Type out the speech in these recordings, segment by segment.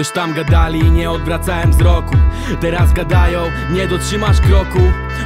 Coś tam gadali i nie odwracałem wzroku. Teraz gadają, nie dotrzymasz kroku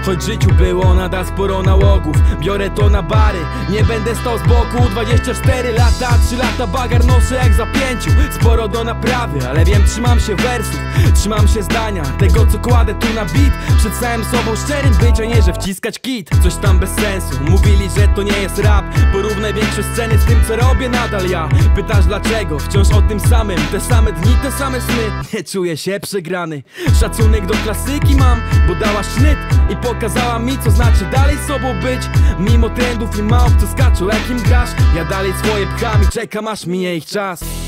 Choć życiu było nadal sporo nałogów Biorę to na bary, nie będę stał z boku 24 lata, 3 lata bagar noszę jak za pięciu. Sporo do naprawy, ale wiem trzymam się wersów Trzymam się zdania, tego co kładę tu na beat Przed całym sobą szczerym być, a nie że wciskać kit. Coś tam bez sensu, mówili, że to nie jest rap. Porównaj większość sceny z tym co robię nadal ja. Pytasz dlaczego, wciąż o tym samym. Te same dni, te same sny. Nie czuję się przegrany. Szacunek do klasyki mam, bo dała sznyt I pokazała mi co znaczy dalej sobą być. Mimo trendów i małp co skaczą jakim grasz? Ja dalej swoje pcham i czekam aż minie ich czas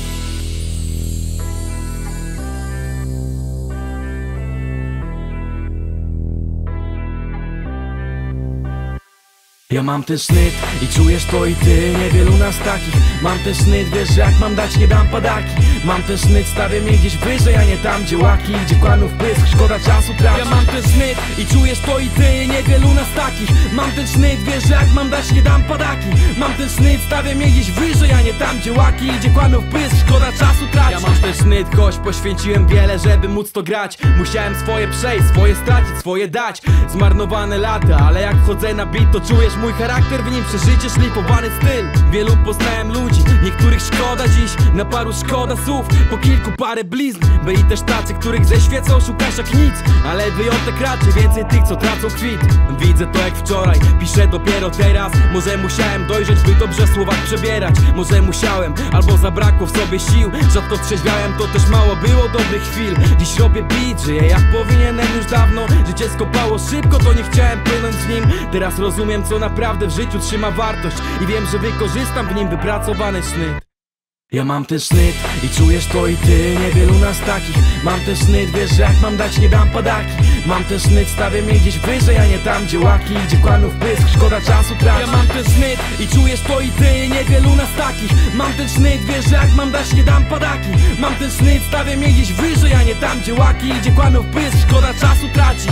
Ja mam ten sznyt i czujesz to i ty Niewielu nas takich. Mam ten sznyt, wiesz, jak mam dać nie dam padaki. Mam ten sznyt, stawię mnie gdzieś wyżej A nie tam, gdzie łaki, gdzie kłanów pysk. Szkoda czasu tracić. Ja mam ten sznyt i czujesz to i ty Niewielu nas takich. Mam ten sznyt, wiesz, jak mam dać nie dam padaki. Mam ten sznyt, stawię mnie gdzieś wyżej A nie tam, gdzie łaki, gdzie kłanów pysk. Szkoda czasu tracić. Ja mam ten sznyt, choć poświęciłem wiele, żeby móc to grać. Musiałem swoje przejść, swoje stracić, swoje dać. Zmarnowane lata, ale jak wchodzę na beat, to czujesz mój charakter W nim przeżycie, szlifowany styl. Wielu poznałem ludzi, niektórych szkoda dziś. Na paru szkoda słów, po kilku parę blizn. Byli też tacy, których ze świecą szukasz jak nic. Ale wyjątek raczej więcej tych, co tracą kwit. Widzę to jak wczoraj, piszę dopiero teraz Może musiałem dojrzeć, by dobrze słowa przebierać Może musiałem, albo zabrakło w sobie sił Rzadko trzeźwiałem, to też mało było dobrych chwil Dziś robię beat, żyję jak powinienem już dawno Życie skopało szybko, to nie chciałem płynąć z nim Teraz rozumiem, co naprawdę w życiu trzyma wartość I wiem, że wykorzystam w nim wypracowany sznyt ja mam ten sznyt i czujesz to i ty Niewielu nas takich. Mam ten sznyt, wiesz, że jak mam dać nie dam padaki. Mam ten sznyt, stawię mnie gdzieś wyżej A nie tam, gdzie łaki, gdzie kłanów pysk. Szkoda czasu tracić Ja mam ten sznyt i czujesz to i ty Niewielu nas takich. Mam ten sznyt, wiesz, że jak mam dać nie dam padaki. Mam ten sznyt, stawię mnie gdzieś wyżej A nie tam, gdzie łaki, gdzie kłanów pysk. Szkoda czasu tracić